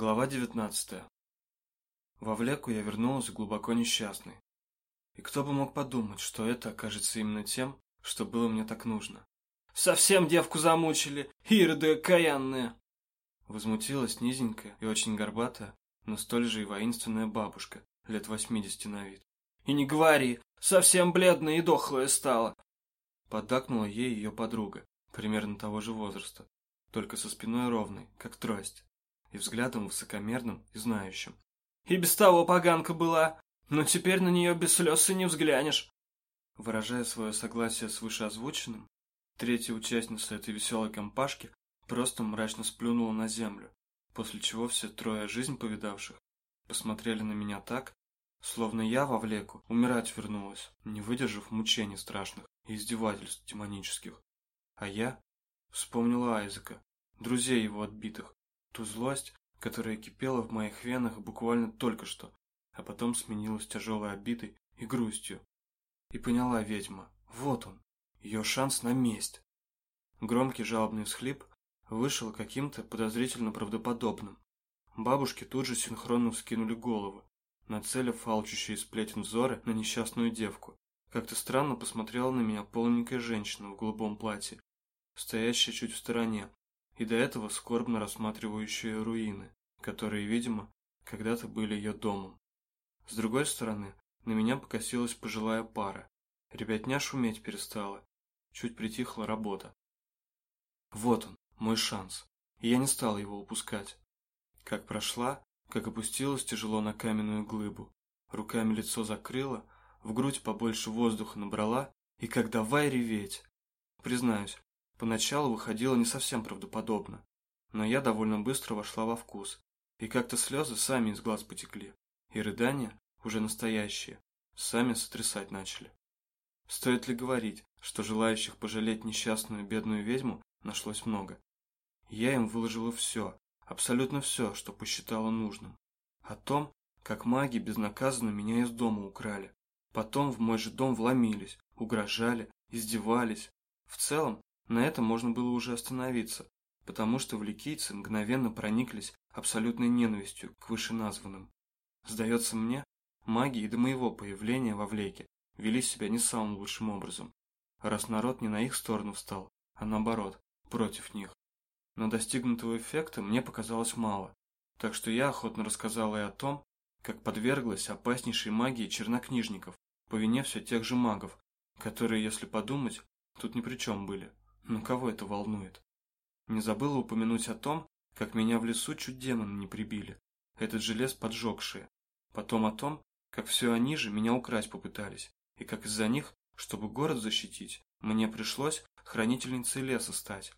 Глава 19. Во Влеку я вернулась глубоко несчастной. И кто бы мог подумать, что это окажется именно тем, что было мне так нужно. «Совсем девку замучили, ироды окаянные!» Возмутилась низенькая и очень горбатая, но столь же и воинственная бабушка, лет восьмидесяти на вид. «И не говори, совсем бледная и дохлая стала!» Поддакнула ей ее подруга, примерно того же возраста, только со спиной ровной, как трость и взглядом высокомерным и знающим. «И без того поганка была, но теперь на нее без слез и не взглянешь!» Выражая свое согласие с вышеозвученным, третья участница этой веселой компашки просто мрачно сплюнула на землю, после чего все трое жизнь повидавших посмотрели на меня так, словно я во влеку умирать вернулась, не выдержав мучений страшных и издевательств демонических. А я вспомнила Айзека, друзей его отбитых, Ту злость, которая кипела в моих венах буквально только что, а потом сменилась тяжелой обидой и грустью. И поняла ведьма, вот он, ее шанс на месть. Громкий жалобный всхлип вышел каким-то подозрительно правдоподобным. Бабушки тут же синхронно вскинули головы, нацелив алчущие сплетен взоры на несчастную девку. Как-то странно посмотрела на меня полненькая женщина в голубом платье, стоящая чуть в стороне, и до этого скорбно рассматривающая руины, которые, видимо, когда-то были ее домом. С другой стороны, на меня покосилась пожилая пара. Ребятня шуметь перестала. Чуть притихла работа. Вот он, мой шанс. И я не стал его упускать. Как прошла, как опустилась тяжело на каменную глыбу. Руками лицо закрыла, в грудь побольше воздуха набрала и как давай реветь. Признаюсь, Поначалу выходило не совсем правдоподобно, но я довольно быстро вошла во вкус, и как-то слезы сами из глаз потекли, и рыдания, уже настоящие, сами сотрясать начали. Стоит ли говорить, что желающих пожалеть несчастную бедную ведьму нашлось много? Я им выложила все, абсолютно все, что посчитала нужным. О том, как маги безнаказанно меня из дома украли. Потом в мой же дом вломились, угрожали, издевались. В целом, на этом можно было уже остановиться, потому что вликийцы мгновенно прониклись абсолютной ненавистью к вышеназванным. Сдается мне, маги и до моего появления во Влеке вели себя не самым лучшим образом, раз народ не на их сторону встал, а наоборот, против них. Но достигнутого эффекта мне показалось мало, так что я охотно рассказала и о том, как подверглась опаснейшей магии чернокнижников по вине все тех же магов, которые, если подумать, тут ни при чем были. Но кого это волнует? Не забыла упомянуть о том, как меня в лесу чуть демоны не прибили. Этот же лес поджегшие. Потом о том, как все они же меня украсть попытались. И как из-за них, чтобы город защитить, мне пришлось хранительницей леса стать.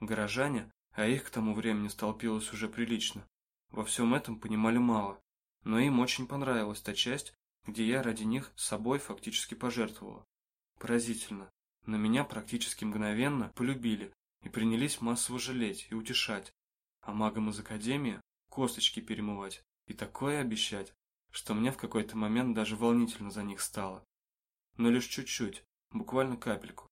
Горожане, а их к тому времени столпилось уже прилично, во всем этом понимали мало. Но им очень понравилась та часть, где я ради них собой фактически пожертвовала. Поразительно, но меня практически мгновенно полюбили и принялись массово жалеть и утешать, а магам из Академии косточки перемывать и такое обещать, что мне в какой-то момент даже волнительно за них стало. Но лишь чуть-чуть, буквально капельку.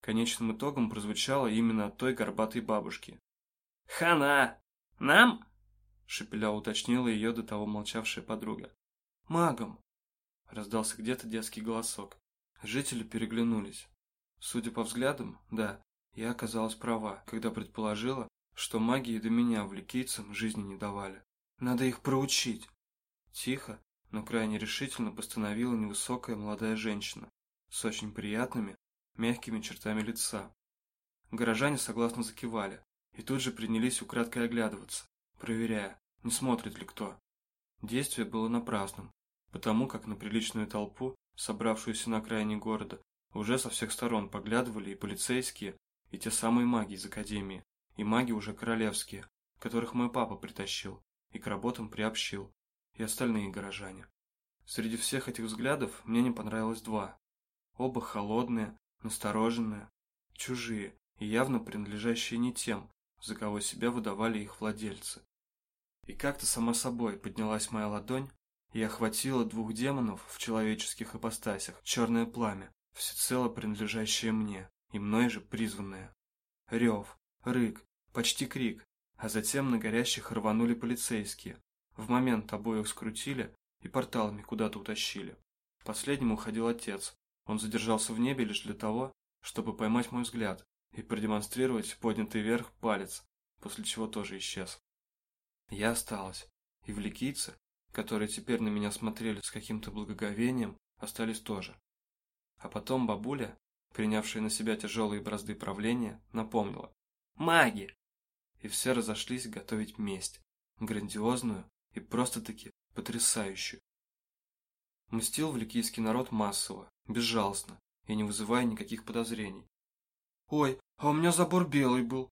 Конечным итогом прозвучало именно от той горбатой бабушки. «Хана! Нам?» — шепеля уточнила ее до того молчавшая подруга. «Магом!» — раздался где-то детский голосок. Жители переглянулись. Судя по взглядам, да, я оказалась права, когда предположила, что магии до меня вликийцам жизни не давали. Надо их проучить. Тихо, но крайне решительно постановила невысокая молодая женщина с очень приятными, мягкими чертами лица. Горожане согласно закивали и тут же принялись украдкой оглядываться, проверяя, не смотрит ли кто. Действие было напрасным, потому как на приличную толпу, собравшуюся на окраине города, уже со всех сторон поглядывали и полицейские, и те самые маги из академии, и маги уже королевские, которых мой папа притащил и к работам приобщил, и остальные горожане. Среди всех этих взглядов мне не понравилось два. Оба холодные, настороженные, чужие и явно принадлежащие не тем, за кого себя выдавали их владельцы. И как-то само собой поднялась моя ладонь и охватила двух демонов в человеческих ипостасях черное пламя, всецело принадлежащее мне и мной же призванное. Рев, рык, почти крик, а затем на горящих рванули полицейские. В момент обоих скрутили и порталами куда-то утащили. Последним уходил отец. Он задержался в небе лишь для того, чтобы поймать мой взгляд и продемонстрировать поднятый вверх палец, после чего тоже исчез. Я осталась, и вликийцы, которые теперь на меня смотрели с каким-то благоговением, остались тоже. А потом бабуля, принявшая на себя тяжелые бразды правления, напомнила «Маги!» И все разошлись готовить месть, грандиозную и просто-таки потрясающую. Мстил вликийский народ массово, безжалостно и не вызывая никаких подозрений. «Ой, а у меня забор белый был!»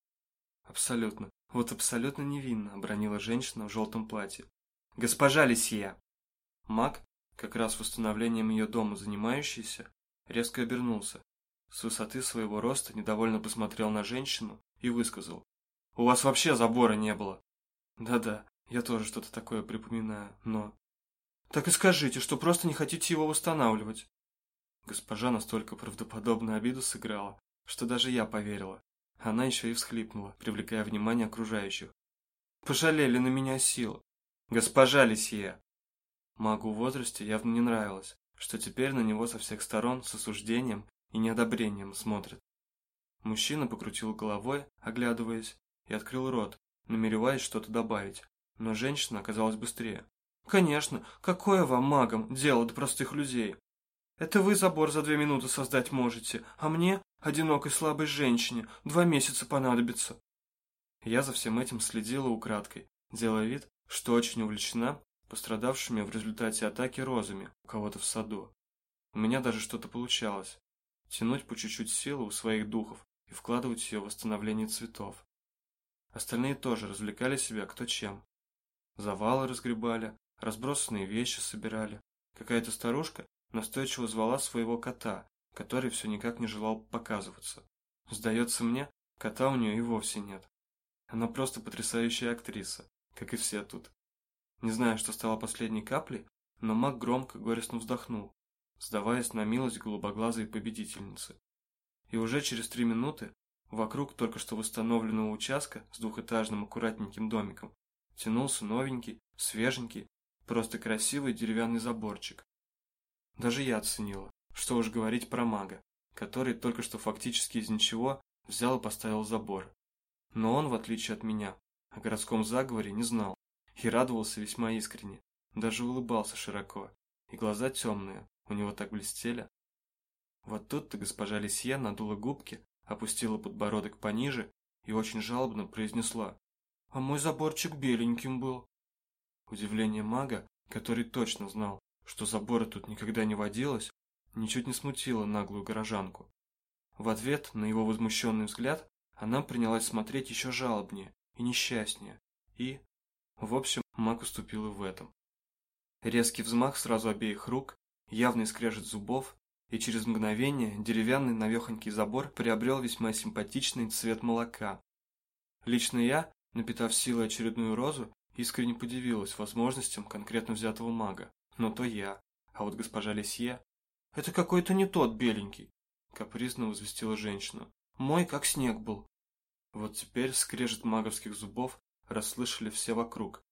Абсолютно, вот абсолютно невинно обронила женщина в желтом платье. «Госпожа Лисье!» Маг, как раз восстановлением ее дома занимающийся, резко обернулся. С высоты своего роста недовольно посмотрел на женщину и высказал. «У вас вообще забора не было!» «Да-да, я тоже что-то такое припоминаю, но...» «Так и скажите, что просто не хотите его восстанавливать!» Госпожа настолько правдоподобно обиду сыграла, что даже я поверила. Она еще и всхлипнула, привлекая внимание окружающих. «Пожалели на меня силы! Госпожа Лисье!» Магу в возрасте явно не нравилось, что теперь на него со всех сторон с осуждением и неодобрением смотрят. Мужчина покрутил головой, оглядываясь, и открыл рот, намереваясь что-то добавить, но женщина оказалась быстрее. «Конечно, какое вам, магам, дело до простых людей? Это вы забор за две минуты создать можете, а мне, одинокой слабой женщине, два месяца понадобится». Я за всем этим следила украдкой, делая вид, что очень увлечена пострадавшими в результате атаки розами у кого-то в саду. У меня даже что-то получалось. Тянуть по чуть-чуть силы у своих духов и вкладывать ее в восстановление цветов. Остальные тоже развлекали себя кто чем. Завалы разгребали, разбросанные вещи собирали. Какая-то старушка настойчиво звала своего кота, который все никак не желал показываться. Сдается мне, кота у нее и вовсе нет. Она просто потрясающая актриса, как и все тут. Не знаю, что стало последней каплей, но маг громко горестно вздохнул, сдаваясь на милость голубоглазой победительницы. И уже через три минуты вокруг только что восстановленного участка с двухэтажным аккуратненьким домиком тянулся новенький, свеженький, просто красивый деревянный заборчик. Даже я оценила, что уж говорить про мага, который только что фактически из ничего взял и поставил забор. Но он, в отличие от меня, о городском заговоре не знал и радовался весьма искренне, даже улыбался широко, и глаза темные, у него так блестели. Вот тут-то госпожа Лисье надула губки, опустила подбородок пониже и очень жалобно произнесла «А мой заборчик беленьким был». Удивление мага, который точно знал, что забора тут никогда не водилось, ничуть не смутило наглую горожанку. В ответ на его возмущенный взгляд она принялась смотреть еще жалобнее и несчастнее, и, в общем, маг уступил и в этом. Резкий взмах сразу обеих рук, явный скрежет зубов, и через мгновение деревянный навехонький забор приобрел весьма симпатичный цвет молока. Лично я, напитав силой очередную розу, искренне подивилась возможностям конкретно взятого мага. Но то я, а вот госпожа Лисье... «Это какой-то не тот беленький», — капризно возвестила женщина. «Мой как снег был». Вот теперь скрежет маговских зубов расслышали все вокруг.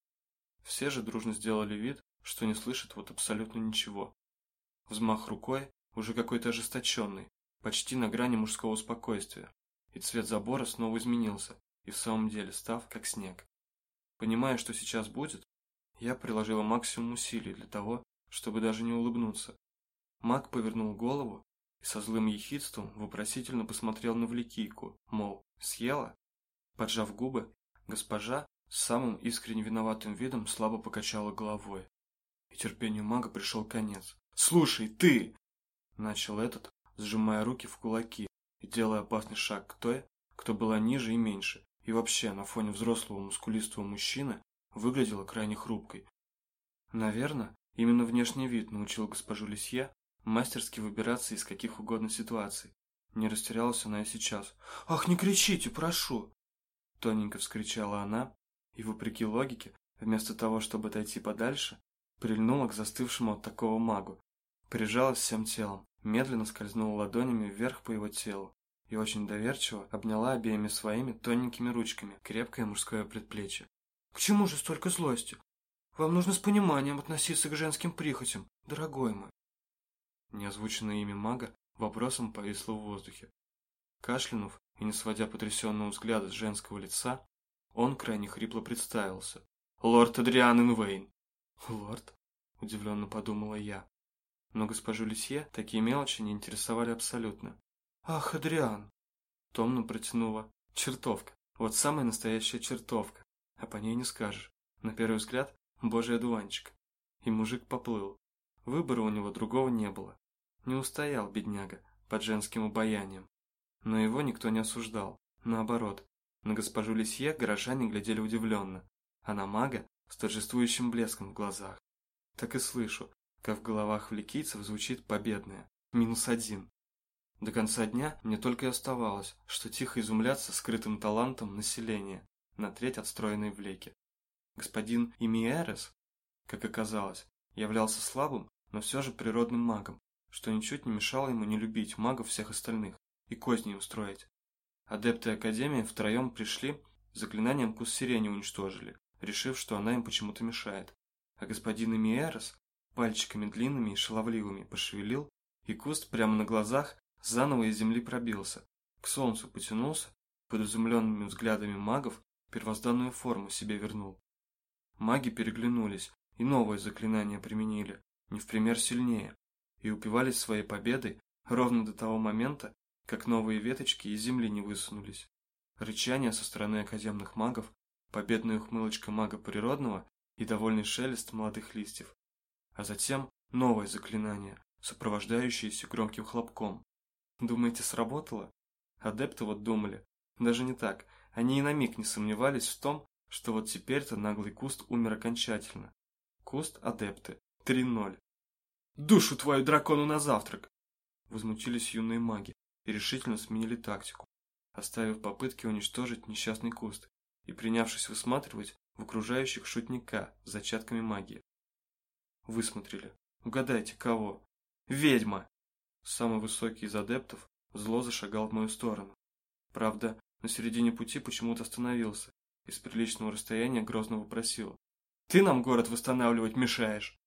Все же дружно сделали вид, что не слышат вот абсолютно ничего. Взмах рукой, уже какой-то ожесточенный, почти на грани мужского спокойствия, и цвет забора снова изменился, и в самом деле став как снег. Понимая, что сейчас будет, я приложила максимум усилий для того, чтобы даже не улыбнуться. Маг повернул голову и со злым ехидством вопросительно посмотрел на Вликийку, мол, съела? Поджав губы, Госпожа с самым искренне виноватым видом слабо покачала головой. И терпению мага пришел конец. «Слушай, ты!» Начал этот, сжимая руки в кулаки и делая опасный шаг к той, кто была ниже и меньше, и вообще на фоне взрослого мускулистого мужчины выглядела крайне хрупкой. Наверное, именно внешний вид научил госпожу Лисье мастерски выбираться из каких угодно ситуаций. Не растерялась она и сейчас. «Ах, не кричите, прошу!» Тоненько вскричала она и, вопреки логике, вместо того, чтобы отойти подальше, прильнула к застывшему от такого магу, прижалась всем телом, медленно скользнула ладонями вверх по его телу и очень доверчиво обняла обеими своими тоненькими ручками крепкое мужское предплечье. «К чему же столько злости? Вам нужно с пониманием относиться к женским прихотям, дорогой мой». Неозвученное имя мага вопросом повисло в воздухе. Кашлянув и не сводя потрясенного взгляда с женского лица, он крайне хрипло представился. «Лорд Адриан Инвейн!» «Лорд?» – удивленно подумала я. Но госпожу Лисье такие мелочи не интересовали абсолютно. «Ах, Адриан!» – томно протянула. «Чертовка! Вот самая настоящая чертовка! А по ней не скажешь. На первый взгляд, божий одуванчик». И мужик поплыл. Выбора у него другого не было. Не устоял, бедняга, под женским обаянием. Но его никто не осуждал. Наоборот, на госпожу Лисье горожане глядели удивленно, а на мага с торжествующим блеском в глазах. Так и слышу, как в головах вликийцев звучит победное. Минус один. До конца дня мне только и оставалось, что тихо изумляться скрытым талантом населения, на треть отстроенной влеки. Господин Имиэрес, как оказалось, являлся слабым, но все же природным магом, что ничуть не мешало ему не любить магов всех остальных и козни устроить. Адепты Академии втроем пришли, заклинанием кус сирени уничтожили, решив, что она им почему-то мешает. А господин Эмиэрос пальчиками длинными и шаловливыми пошевелил, и куст прямо на глазах заново из земли пробился, к солнцу потянулся, под изумленными взглядами магов первозданную форму себе вернул. Маги переглянулись и новое заклинание применили, не в пример сильнее, и упивались своей победой ровно до того момента, как новые веточки из земли не высунулись. Рычание со стороны академных магов, победная ухмылочка мага природного и довольный шелест молодых листьев. А затем новое заклинание, сопровождающееся громким хлопком. Думаете, сработало? Адепты вот думали. Даже не так. Они и на миг не сомневались в том, что вот теперь-то наглый куст умер окончательно. Куст адепты. 3-0. «Душу твою дракону на завтрак!» Возмутились юные маги и решительно сменили тактику, оставив попытки уничтожить несчастный куст и принявшись высматривать в окружающих шутника с зачатками магии. Высмотрели. Угадайте, кого? Ведьма! Самый высокий из адептов зло зашагал в мою сторону. Правда, на середине пути почему-то остановился и с приличного расстояния грозно вопросил. «Ты нам город восстанавливать мешаешь!»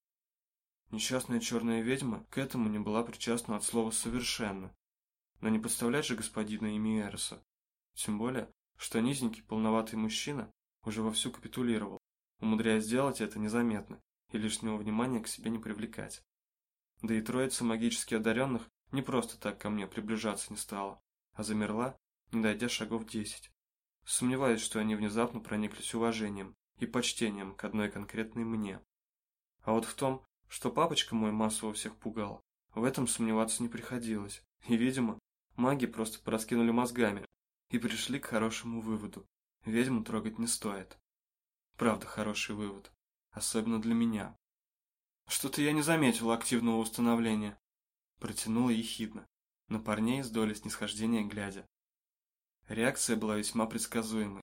Несчастная черная ведьма к этому не была причастна от слова «совершенно». Но не подставлять же господина Эмиэроса. Тем более, что низенький полноватый мужчина уже вовсю капитулировал, умудряясь сделать это незаметно и лишнего внимания к себе не привлекать. Да и троица магически одаренных не просто так ко мне приближаться не стала, а замерла, не дойдя шагов десять. Сомневаюсь, что они внезапно прониклись уважением и почтением к одной конкретной мне. А вот в том, что папочка мой массово всех пугал, в этом сомневаться не приходилось. И, видимо, маги просто пораскинули мозгами и пришли к хорошему выводу. Ведьму трогать не стоит. Правда, хороший вывод. Особенно для меня. Что-то я не заметила активного установления. Протянула ехидно, на парней с долей снисхождения глядя. Реакция была весьма предсказуемой.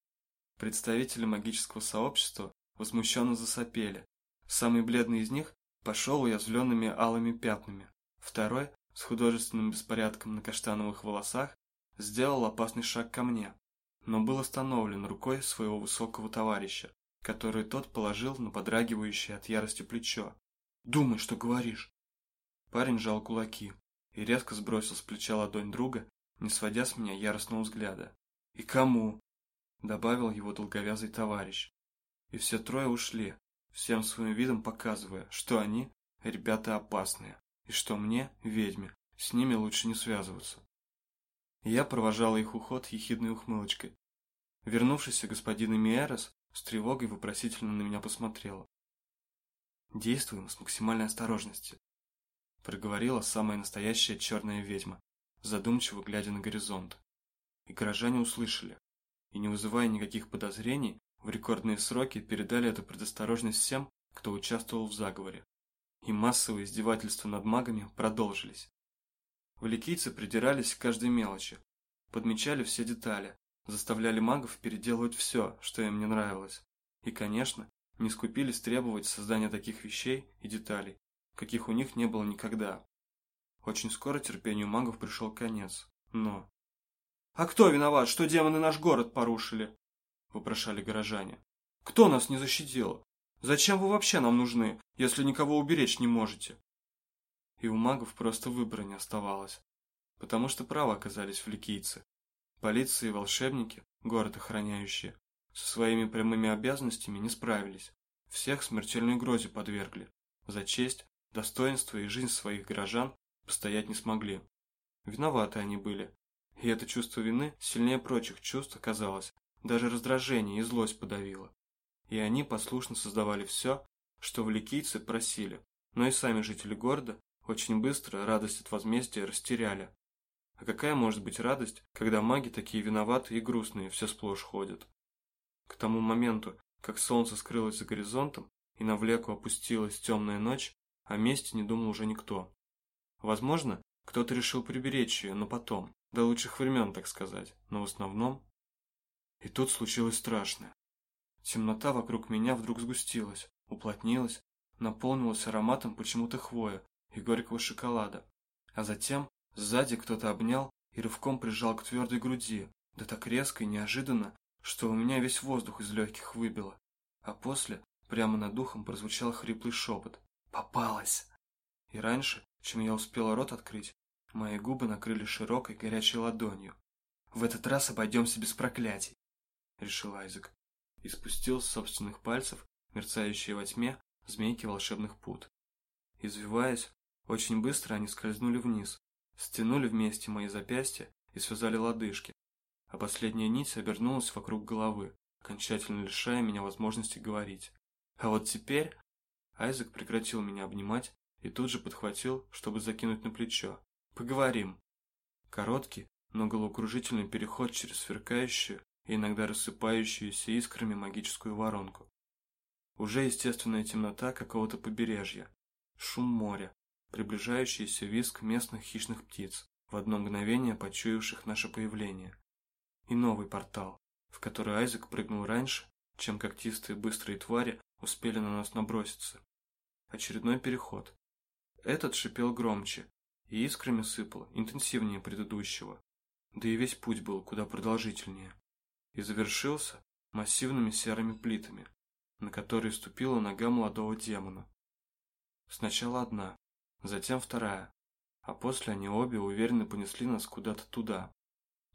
Представители магического сообщества возмущенно засопели. Самый бледный из них Пошел уязвленными алыми пятнами. Второй, с художественным беспорядком на каштановых волосах, сделал опасный шаг ко мне, но был остановлен рукой своего высокого товарища, который тот положил на подрагивающее от ярости плечо. «Думай, что говоришь!» Парень жал кулаки и резко сбросил с плеча ладонь друга, не сводя с меня яростного взгляда. «И кому?» – добавил его долговязый товарищ. И все трое ушли, всем своим видом показывая, что они ребята опасные, и что мне, ведьме, с ними лучше не связываться. Я провожал их уход ехидной ухмылочкой. Вернувшийся господин Эмиэрос с тревогой вопросительно на меня посмотрела. «Действуем с максимальной осторожностью», — проговорила самая настоящая черная ведьма, задумчиво глядя на горизонт. И горожане услышали, и не вызывая никаких подозрений, в рекордные сроки передали эту предосторожность всем, кто участвовал в заговоре. И массовые издевательства над магами продолжились. Валикийцы придирались к каждой мелочи, подмечали все детали, заставляли магов переделывать все, что им не нравилось. И, конечно, не скупились требовать создания таких вещей и деталей, каких у них не было никогда. Очень скоро терпению магов пришел конец, но... А кто виноват, что демоны наш город порушили? Вопрошали горожане. Кто нас не защитил? Зачем вы вообще нам нужны, если никого уберечь не можете? И у магов просто выбора не оставалось, потому что правы оказались фликийцы. Полиция и волшебники, город охраняющие, со своими прямыми обязанностями не справились, всех смертельной угрозе подвергли, за честь, достоинство и жизнь своих горожан постоять не смогли. Виноваты они были, и это чувство вины сильнее прочих чувств оказалось, даже раздражение и злость подавило. И они послушно создавали все, что вликийцы просили, но и сами жители города очень быстро радость от возмездия растеряли. А какая может быть радость, когда маги такие виноватые и грустные все сплошь ходят? К тому моменту, как солнце скрылось за горизонтом и на влеку опустилась темная ночь, о месте не думал уже никто. Возможно, кто-то решил приберечь ее, но потом, до лучших времен, так сказать, но в основном... И тут случилось страшное. Темнота вокруг меня вдруг сгустилась, уплотнилась, наполнилась ароматом почему-то хвоя и горького шоколада. А затем сзади кто-то обнял и рывком прижал к твердой груди, да так резко и неожиданно, что у меня весь воздух из легких выбило. А после прямо над духом прозвучал хриплый шепот. «Попалась!» И раньше, чем я успела рот открыть, мои губы накрыли широкой горячей ладонью. «В этот раз обойдемся без проклятий», — решил Айзек и спустил с собственных пальцев мерцающие во тьме змейки волшебных пут. Извиваясь, очень быстро они скользнули вниз, стянули вместе мои запястья и связали лодыжки, а последняя нить обернулась вокруг головы, окончательно лишая меня возможности говорить. А вот теперь Айзек прекратил меня обнимать и тут же подхватил, чтобы закинуть на плечо. «Поговорим». Короткий, но головокружительный переход через сверкающую, и иногда рассыпающуюся искрами магическую воронку. Уже естественная темнота какого-то побережья, шум моря, приближающийся визг местных хищных птиц, в одно мгновение почуявших наше появление. И новый портал, в который Айзек прыгнул раньше, чем когтистые быстрые твари успели на нас наброситься. Очередной переход. Этот шипел громче, и искрами сыпал интенсивнее предыдущего, да и весь путь был куда продолжительнее и завершился массивными серыми плитами, на которые ступила нога молодого демона. Сначала одна, затем вторая, а после они обе уверенно понесли нас куда-то туда.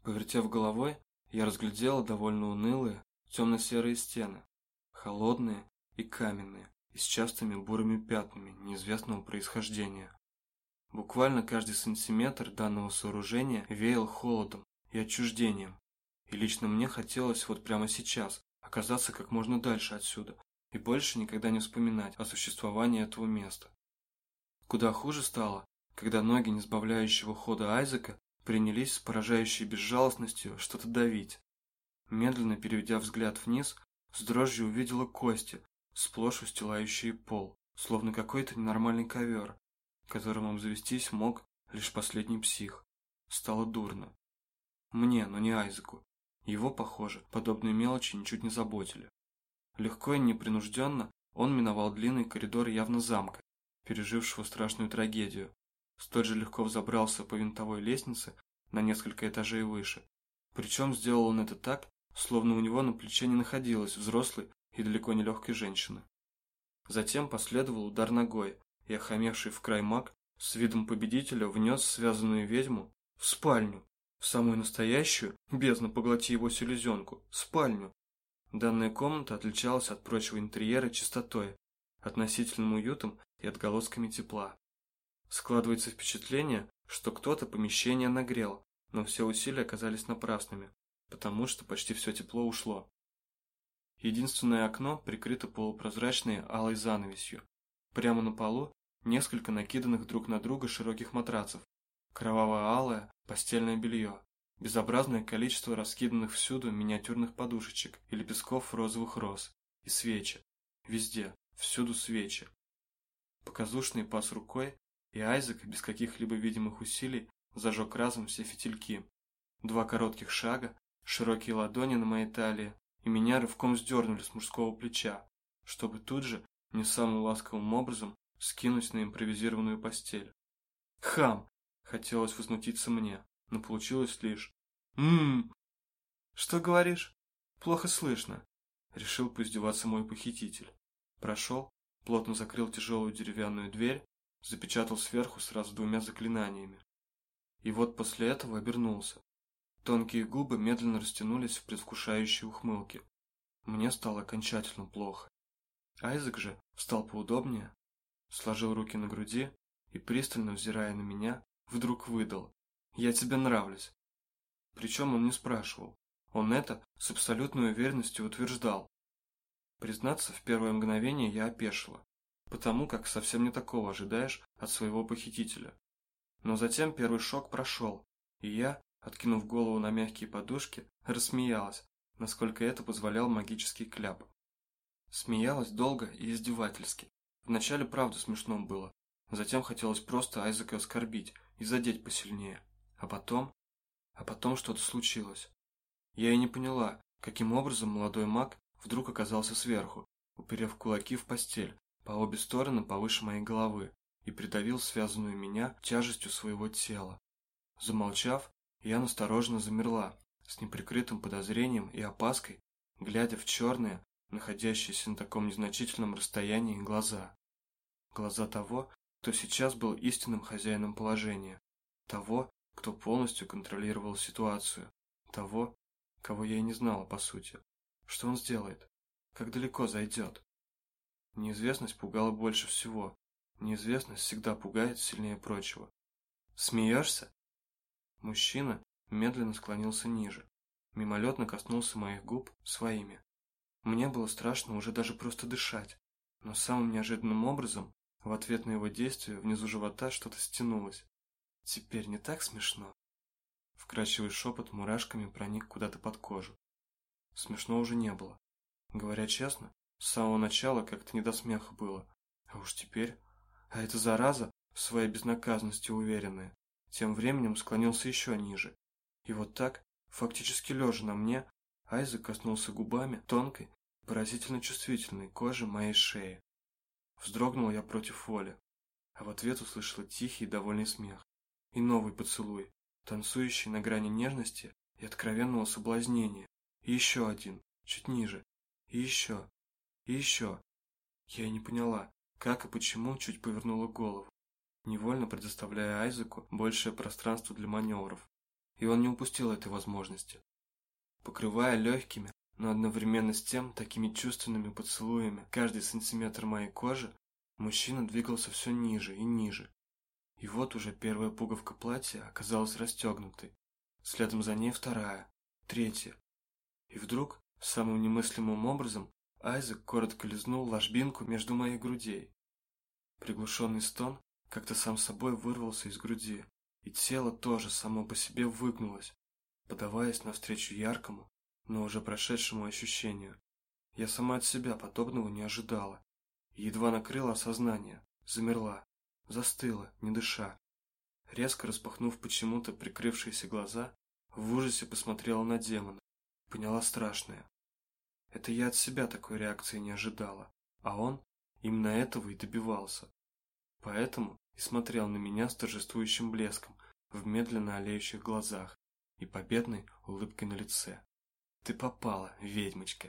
Повертев головой, я разглядела довольно унылые, темно-серые стены, холодные и каменные, и с частыми бурыми пятнами неизвестного происхождения. Буквально каждый сантиметр данного сооружения веял холодом и отчуждением, и лично мне хотелось вот прямо сейчас оказаться как можно дальше отсюда и больше никогда не вспоминать о существовании этого места. Куда хуже стало, когда ноги несбавляющего хода Айзека принялись с поражающей безжалостностью что-то давить. Медленно переведя взгляд вниз, с дрожью увидела кости, сплошь устилающие пол, словно какой-то ненормальный ковер, которым обзавестись мог лишь последний псих. Стало дурно. Мне, но не Айзеку. Его, похоже, подобные мелочи ничуть не заботили. Легко и непринужденно он миновал длинный коридор явно замка, пережившего страшную трагедию. Столь же легко взобрался по винтовой лестнице на несколько этажей выше. Причем сделал он это так, словно у него на плече не находилась взрослой и далеко не легкой женщины. Затем последовал удар ногой, и охамевший в край маг с видом победителя внес связанную ведьму в спальню, в самую настоящую, бездну поглоти его селезенку, спальню. Данная комната отличалась от прочего интерьера чистотой, относительным уютом и отголосками тепла. Складывается впечатление, что кто-то помещение нагрел, но все усилия оказались напрасными, потому что почти все тепло ушло. Единственное окно прикрыто полупрозрачной алой занавесью. Прямо на полу несколько накиданных друг на друга широких матрацев, Кроваво-алое постельное белье, безобразное количество раскиданных всюду миниатюрных подушечек и лепестков розовых роз, и свечи. Везде, всюду свечи. Показушный пас рукой, и Айзек без каких-либо видимых усилий зажег разом все фитильки. Два коротких шага, широкие ладони на моей талии, и меня рывком сдернули с мужского плеча, чтобы тут же, не самым ласковым образом, скинуть на импровизированную постель. Хам! Хотелось возмутиться мне, но получилось лишь Ммм. Что говоришь? Плохо слышно. Решил поиздеваться мой похититель. Прошел, плотно закрыл тяжелую деревянную дверь, запечатал сверху сразу двумя заклинаниями. И вот после этого обернулся. Тонкие губы медленно растянулись в предвкушающей ухмылке. Мне стало окончательно плохо. Айзек же встал поудобнее, сложил руки на груди и, пристально взирая на меня, вдруг выдал «Я тебе нравлюсь». Причем он не спрашивал. Он это с абсолютной уверенностью утверждал. Признаться, в первое мгновение я опешила, потому как совсем не такого ожидаешь от своего похитителя. Но затем первый шок прошел, и я, откинув голову на мягкие подушки, рассмеялась, насколько это позволял магический кляп. Смеялась долго и издевательски. Вначале правда смешно было, затем хотелось просто Айзека оскорбить и задеть посильнее. А потом... А потом что-то случилось. Я и не поняла, каким образом молодой маг вдруг оказался сверху, уперев кулаки в постель, по обе стороны повыше моей головы, и придавил связанную меня тяжестью своего тела. Замолчав, я настороженно замерла, с неприкрытым подозрением и опаской, глядя в черные, находящиеся на таком незначительном расстоянии глаза. Глаза того, кто сейчас был истинным хозяином положения, того, кто полностью контролировал ситуацию, того, кого я и не знала по сути. Что он сделает? Как далеко зайдет? Неизвестность пугала больше всего. Неизвестность всегда пугает сильнее прочего. Смеешься? Мужчина медленно склонился ниже, мимолетно коснулся моих губ своими. Мне было страшно уже даже просто дышать, но самым неожиданным образом в ответ на его действие внизу живота что-то стянулось. Теперь не так смешно. Вкрадчивый шепот мурашками проник куда-то под кожу. Смешно уже не было. Говоря честно, с самого начала как-то не до смеха было. А уж теперь... А эта зараза, в своей безнаказанности уверенная, тем временем склонился еще ниже. И вот так, фактически лежа на мне, Айзек коснулся губами тонкой, поразительно чувствительной кожи моей шеи. Вздрогнул я против воли, а в ответ услышала тихий довольный смех. И новый поцелуй, танцующий на грани нежности и откровенного соблазнения. И еще один, чуть ниже. И еще. И еще. Я и не поняла, как и почему чуть повернула голову, невольно предоставляя Айзеку большее пространство для маневров. И он не упустил этой возможности. Покрывая легкими, но одновременно с тем такими чувственными поцелуями каждый сантиметр моей кожи, мужчина двигался все ниже и ниже. И вот уже первая пуговка платья оказалась расстегнутой, следом за ней вторая, третья, и вдруг, самым немыслимым образом, Айзек коротко лизнул ложбинку между моих грудей. Приглушенный стон как-то сам собой вырвался из груди, и тело тоже само по себе выгнулось, подаваясь навстречу яркому, но уже прошедшему ощущению. Я сама от себя подобного не ожидала. едва накрыла осознание, замерла, застыла, не дыша. Резко распахнув почему-то прикрывшиеся глаза, в ужасе посмотрела на демона поняла страшное. Это я от себя такой реакции не ожидала, а он именно этого и добивался. Поэтому и смотрел на меня с торжествующим блеском в медленно олеющих глазах и победной улыбкой на лице. Ты попала, ведьмочка.